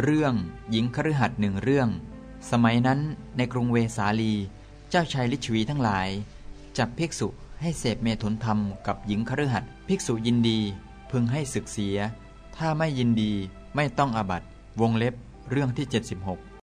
เรื่องหญิงคฤหัสถ์หนึ่งเรื่อง สมัยนั้นในกรุงเวสาลี เจ้าชายลิชวีทั้งหลาย จับภิกษุให้เสพเมถุนธรรมกับหญิงคฤหัสถ์ภิกษุยินดีพึงให้ศึกเสีย ถ้าไม่ยินดีไม่ต้องอาบัตวงเล็บเรื่องที่ 76